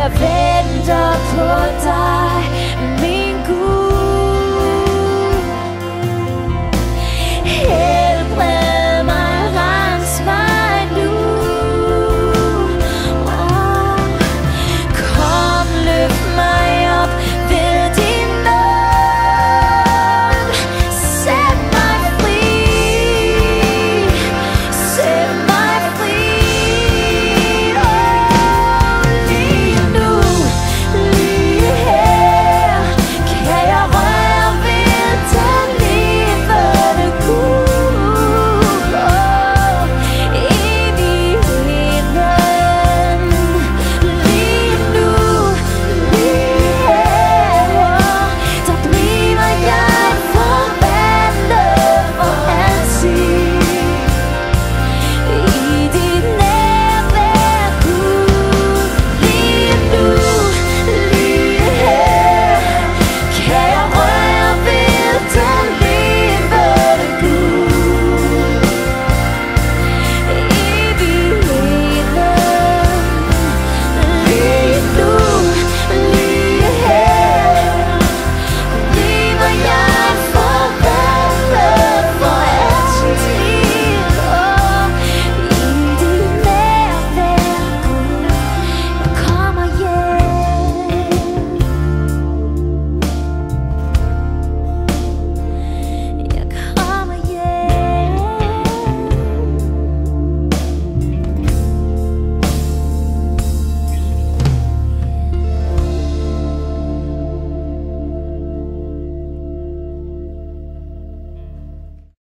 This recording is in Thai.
Jeg venter på dig, min